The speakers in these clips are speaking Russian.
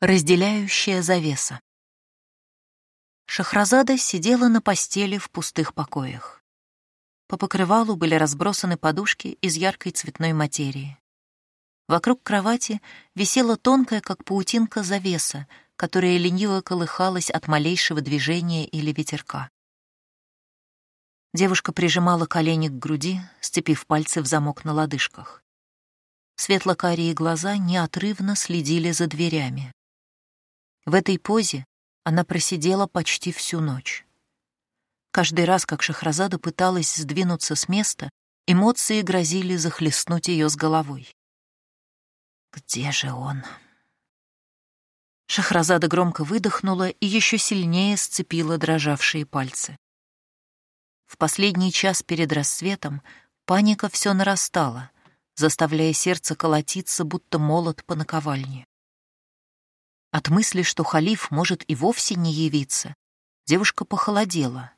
Разделяющая завеса. Шахразада сидела на постели в пустых покоях. По покрывалу были разбросаны подушки из яркой цветной материи. Вокруг кровати висела тонкая, как паутинка, завеса, которая лениво колыхалась от малейшего движения или ветерка. Девушка прижимала колени к груди, сцепив пальцы в замок на лодыжках. Светло-карие глаза неотрывно следили за дверями. В этой позе она просидела почти всю ночь. Каждый раз, как Шахразада пыталась сдвинуться с места, эмоции грозили захлестнуть ее с головой. «Где же он?» Шахразада громко выдохнула и еще сильнее сцепила дрожавшие пальцы. В последний час перед рассветом паника все нарастала, заставляя сердце колотиться, будто молот по наковальне. От мысли, что халиф может и вовсе не явиться, девушка похолодела.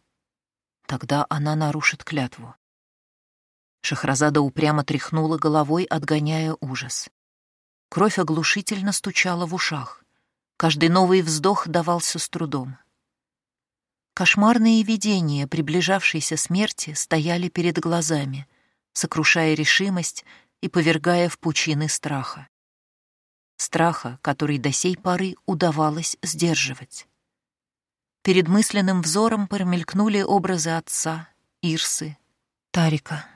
Тогда она нарушит клятву. Шахразада упрямо тряхнула головой, отгоняя ужас. Кровь оглушительно стучала в ушах. Каждый новый вздох давался с трудом. Кошмарные видения приближавшейся смерти стояли перед глазами, сокрушая решимость и повергая в пучины страха страха, который до сей поры удавалось сдерживать. Перед мысленным взором промелькнули образы отца, Ирсы, Тарика.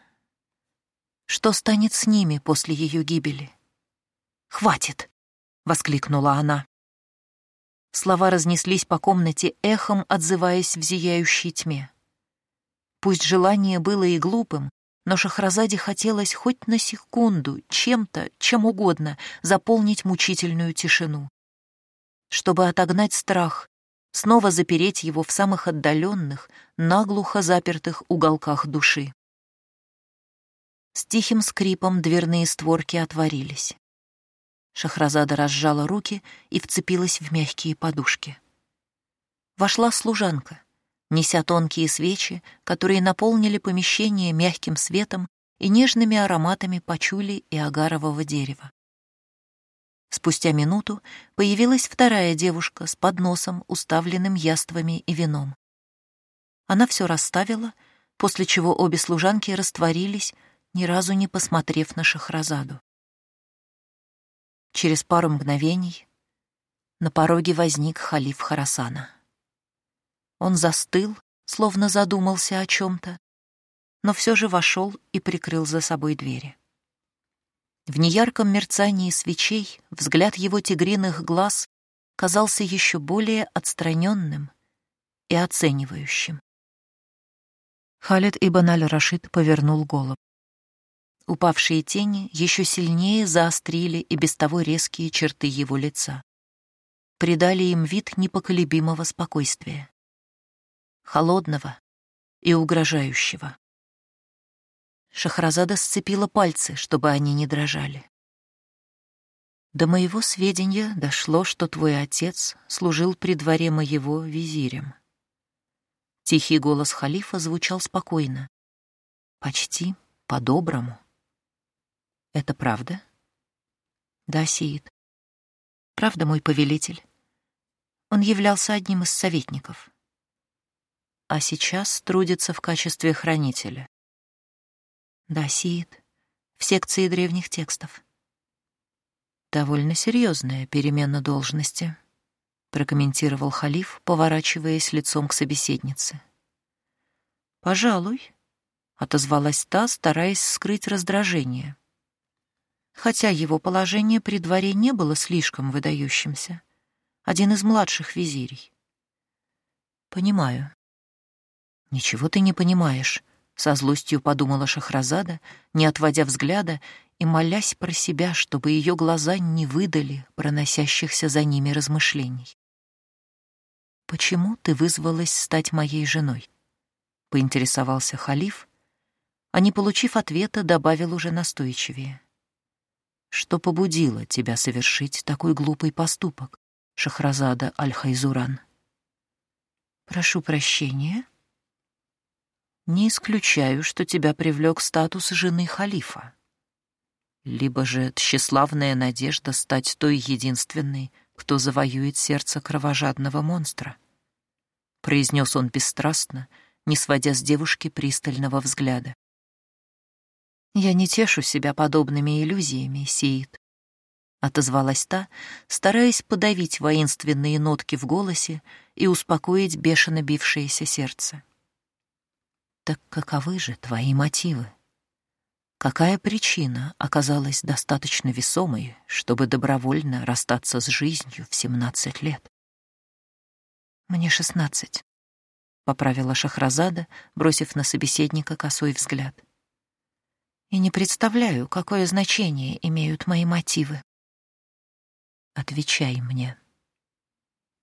Что станет с ними после ее гибели? «Хватит!» — воскликнула она. Слова разнеслись по комнате эхом, отзываясь в зияющей тьме. Пусть желание было и глупым, но Шахразаде хотелось хоть на секунду чем-то, чем угодно, заполнить мучительную тишину. Чтобы отогнать страх, снова запереть его в самых отдаленных, наглухо запертых уголках души. С тихим скрипом дверные створки отворились. Шахразада разжала руки и вцепилась в мягкие подушки. Вошла служанка неся тонкие свечи, которые наполнили помещение мягким светом и нежными ароматами пачули и агарового дерева. Спустя минуту появилась вторая девушка с подносом, уставленным яствами и вином. Она все расставила, после чего обе служанки растворились, ни разу не посмотрев на Шахразаду. Через пару мгновений на пороге возник халиф Харасана. Он застыл, словно задумался о чем-то, но все же вошел и прикрыл за собой двери. В неярком мерцании свечей взгляд его тигриных глаз казался еще более отстраненным и оценивающим. Халид ибн аль-Рашид повернул голову. Упавшие тени еще сильнее заострили и без того резкие черты его лица. Придали им вид непоколебимого спокойствия холодного и угрожающего. Шахразада сцепила пальцы, чтобы они не дрожали. До моего сведения дошло, что твой отец служил при дворе моего визирем. Тихий голос халифа звучал спокойно, почти по-доброму. Это правда? Да, Сиит. Правда, мой повелитель. Он являлся одним из советников а сейчас трудится в качестве хранителя. Да, Сиит, в секции древних текстов. Довольно серьезная перемена должности, прокомментировал халиф, поворачиваясь лицом к собеседнице. Пожалуй, отозвалась та, стараясь скрыть раздражение. Хотя его положение при дворе не было слишком выдающимся. Один из младших визирей. Понимаю, «Ничего ты не понимаешь», — со злостью подумала Шахразада, не отводя взгляда и молясь про себя, чтобы ее глаза не выдали проносящихся за ними размышлений. «Почему ты вызвалась стать моей женой?» — поинтересовался халиф, а, не получив ответа, добавил уже настойчивее. «Что побудило тебя совершить такой глупый поступок, Шахразада Аль-Хайзуран?» «Прошу прощения», не исключаю, что тебя привлек статус жены халифа. Либо же тщеславная надежда стать той единственной, кто завоюет сердце кровожадного монстра. Произнес он бесстрастно, не сводя с девушки пристального взгляда. «Я не тешу себя подобными иллюзиями, Сиит», — отозвалась та, стараясь подавить воинственные нотки в голосе и успокоить бешено бившееся сердце. «Так каковы же твои мотивы? Какая причина оказалась достаточно весомой, чтобы добровольно расстаться с жизнью в семнадцать лет?» «Мне шестнадцать», — поправила Шахразада, бросив на собеседника косой взгляд. «И не представляю, какое значение имеют мои мотивы». «Отвечай мне».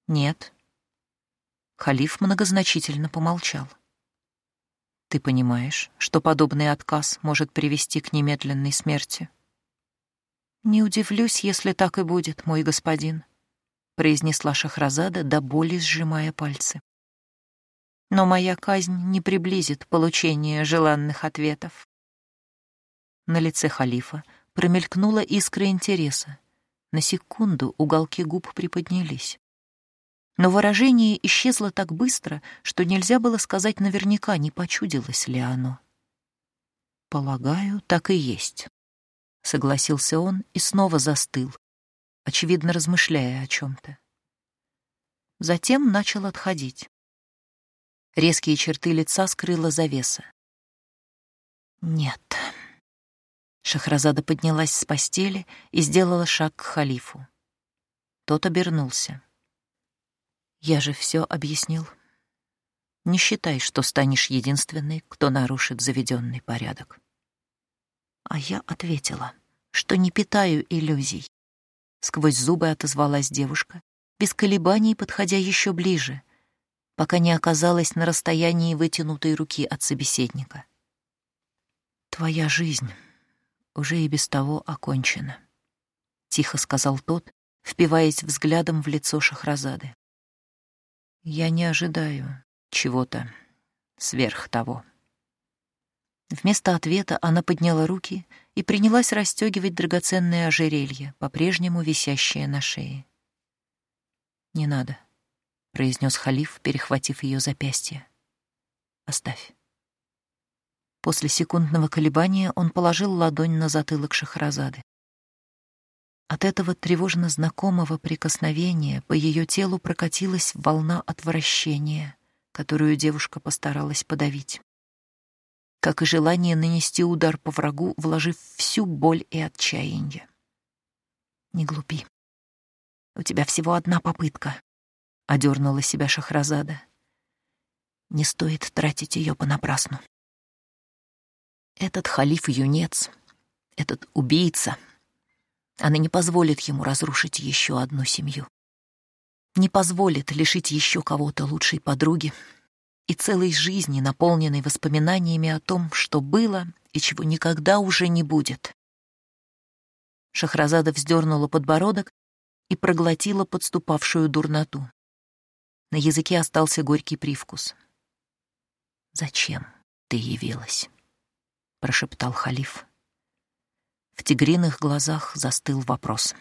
«Нет». Халиф многозначительно помолчал. «Ты понимаешь, что подобный отказ может привести к немедленной смерти?» «Не удивлюсь, если так и будет, мой господин», — произнесла Шахразада, до боли сжимая пальцы но моя казнь не приблизит получение желанных ответов. На лице халифа промелькнула искра интереса. На секунду уголки губ приподнялись. Но выражение исчезло так быстро, что нельзя было сказать наверняка, не почудилось ли оно. «Полагаю, так и есть», — согласился он и снова застыл, очевидно размышляя о чем-то. Затем начал отходить. Резкие черты лица скрыла завеса. «Нет». Шахразада поднялась с постели и сделала шаг к халифу. Тот обернулся. «Я же все объяснил. Не считай, что станешь единственной, кто нарушит заведенный порядок». А я ответила, что не питаю иллюзий. Сквозь зубы отозвалась девушка, без колебаний подходя еще ближе — пока не оказалась на расстоянии вытянутой руки от собеседника. «Твоя жизнь уже и без того окончена», — тихо сказал тот, впиваясь взглядом в лицо Шахразады. «Я не ожидаю чего-то сверх того». Вместо ответа она подняла руки и принялась расстегивать драгоценное ожерелье, по-прежнему висящее на шее. «Не надо», — произнес халиф, перехватив ее запястье. «Оставь». После секундного колебания он положил ладонь на затылок Шахразады. От этого тревожно знакомого прикосновения по ее телу прокатилась волна отвращения, которую девушка постаралась подавить. Как и желание нанести удар по врагу, вложив всю боль и отчаяние. «Не глупи. У тебя всего одна попытка», — одернула себя Шахразада. «Не стоит тратить ее понапрасну. Этот халиф-юнец, этот убийца, она не позволит ему разрушить еще одну семью. Не позволит лишить еще кого-то лучшей подруги и целой жизни, наполненной воспоминаниями о том, что было и чего никогда уже не будет. Шахразада вздернула подбородок и проглотила подступавшую дурноту. На языке остался горький привкус. «Зачем ты явилась?» — прошептал халиф. В тигриных глазах застыл вопрос.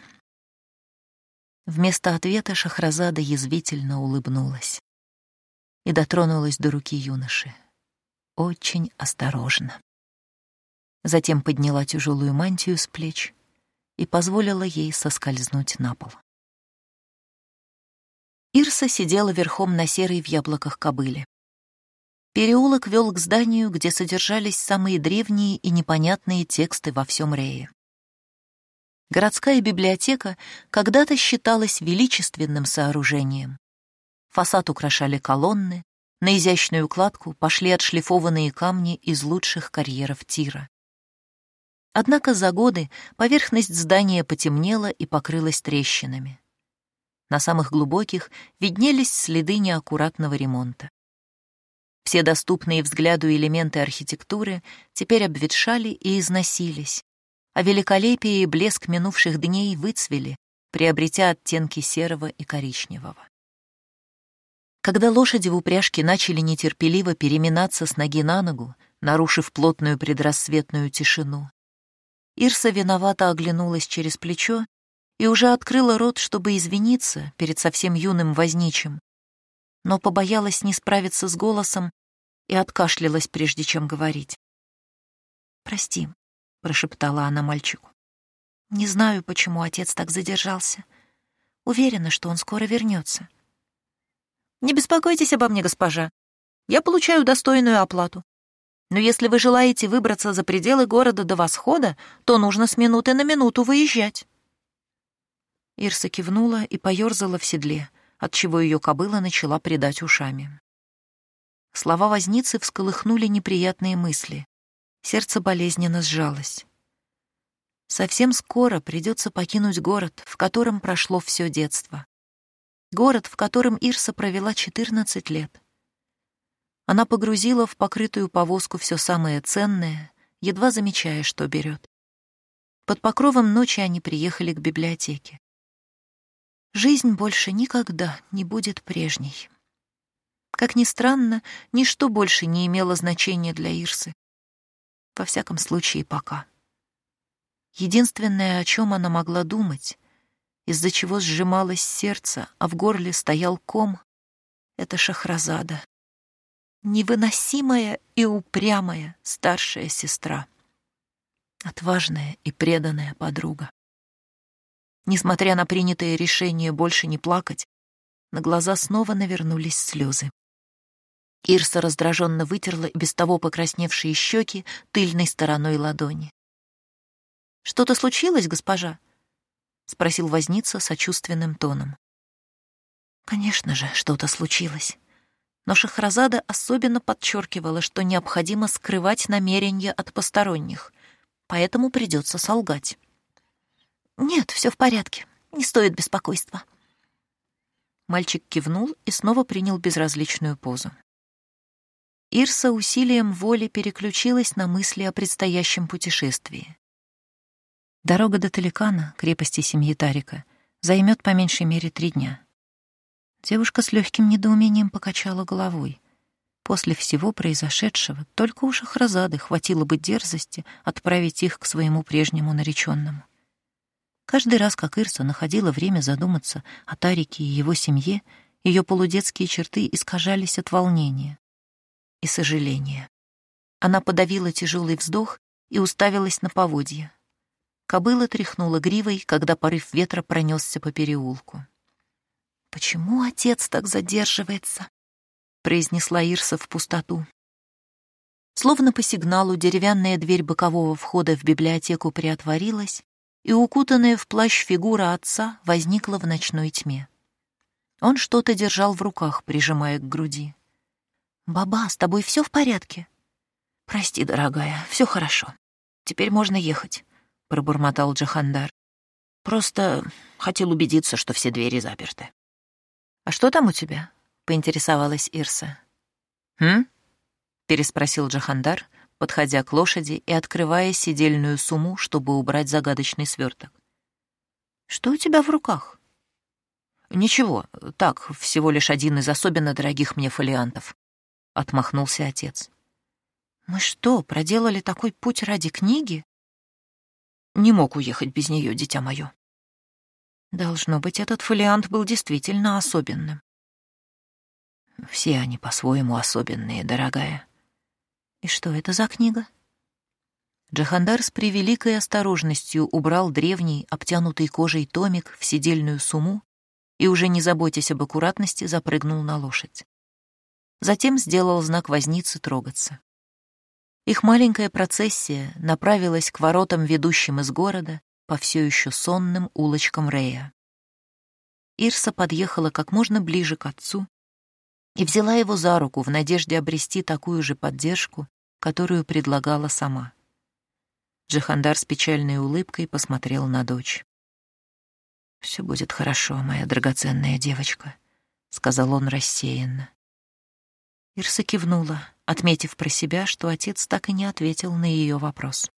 Вместо ответа Шахразада язвительно улыбнулась и дотронулась до руки юноши. Очень осторожно. Затем подняла тяжелую мантию с плеч и позволила ей соскользнуть на пол. Ирса сидела верхом на серой в яблоках кобыле. Переулок вел к зданию, где содержались самые древние и непонятные тексты во всем Рее. Городская библиотека когда-то считалась величественным сооружением. Фасад украшали колонны, на изящную кладку пошли отшлифованные камни из лучших карьеров Тира. Однако за годы поверхность здания потемнела и покрылась трещинами. На самых глубоких виднелись следы неаккуратного ремонта. Все доступные взгляду элементы архитектуры теперь обветшали и износились, а великолепие и блеск минувших дней выцвели, приобретя оттенки серого и коричневого. Когда лошади в упряжке начали нетерпеливо переминаться с ноги на ногу, нарушив плотную предрассветную тишину, Ирса виновато оглянулась через плечо и уже открыла рот, чтобы извиниться перед совсем юным возничим, но побоялась не справиться с голосом и откашлялась, прежде чем говорить. «Прости», — прошептала она мальчику. «Не знаю, почему отец так задержался. Уверена, что он скоро вернется. «Не беспокойтесь обо мне, госпожа. Я получаю достойную оплату. Но если вы желаете выбраться за пределы города до восхода, то нужно с минуты на минуту выезжать». Ирса кивнула и поёрзала в седле, отчего ее кобыла начала придать ушами. Слова возницы всколыхнули неприятные мысли. Сердце болезненно сжалось. Совсем скоро придется покинуть город, в котором прошло все детство. Город, в котором Ирса провела 14 лет. Она погрузила в покрытую повозку все самое ценное, едва замечая, что берет. Под покровом ночи они приехали к библиотеке. Жизнь больше никогда не будет прежней. Как ни странно, ничто больше не имело значения для Ирсы. Во всяком случае, пока. Единственное, о чем она могла думать, из-за чего сжималось сердце, а в горле стоял ком, — это Шахразада. Невыносимая и упрямая старшая сестра. Отважная и преданная подруга. Несмотря на принятое решение больше не плакать, на глаза снова навернулись слезы. Ирса раздраженно вытерла без того покрасневшие щеки тыльной стороной ладони. «Что-то случилось, госпожа?» — спросил возница сочувственным тоном. Конечно же, что-то случилось. Но Шахразада особенно подчеркивала, что необходимо скрывать намерения от посторонних, поэтому придется солгать. «Нет, все в порядке, не стоит беспокойства». Мальчик кивнул и снова принял безразличную позу. Ирса усилием воли переключилась на мысли о предстоящем путешествии. Дорога до Таликана, крепости семьи Тарика, займет по меньшей мере три дня. Девушка с легким недоумением покачала головой. После всего произошедшего только у Шахразады хватило бы дерзости отправить их к своему прежнему нареченному. Каждый раз, как Ирса находила время задуматься о Тарике и его семье, ее полудетские черты искажались от волнения и сожаления. Она подавила тяжелый вздох и уставилась на поводья. Кобыла тряхнула гривой, когда порыв ветра пронесся по переулку. «Почему отец так задерживается?» — произнесла Ирса в пустоту. Словно по сигналу деревянная дверь бокового входа в библиотеку приотворилась, и укутанная в плащ фигура отца возникла в ночной тьме. Он что-то держал в руках, прижимая к груди. «Баба, с тобой все в порядке?» «Прости, дорогая, все хорошо. Теперь можно ехать», — пробормотал Джахандар. «Просто хотел убедиться, что все двери заперты». «А что там у тебя?» — поинтересовалась Ирса. «Хм?» — переспросил Джахандар, подходя к лошади и открывая сидельную сумму, чтобы убрать загадочный сверток. «Что у тебя в руках?» «Ничего, так, всего лишь один из особенно дорогих мне фолиантов», — отмахнулся отец. «Мы что, проделали такой путь ради книги?» «Не мог уехать без нее, дитя мое». Должно быть, этот фолиант был действительно особенным. Все они по-своему особенные, дорогая. И что это за книга? Джахандар с превеликой осторожностью убрал древний, обтянутый кожей томик в сидельную сумму и, уже не заботясь об аккуратности, запрыгнул на лошадь. Затем сделал знак возницы трогаться. Их маленькая процессия направилась к воротам, ведущим из города, по все еще сонным улочкам Рея. Ирса подъехала как можно ближе к отцу и взяла его за руку в надежде обрести такую же поддержку, которую предлагала сама. Джихандар с печальной улыбкой посмотрел на дочь. «Все будет хорошо, моя драгоценная девочка», — сказал он рассеянно. Ирса кивнула, отметив про себя, что отец так и не ответил на ее вопрос.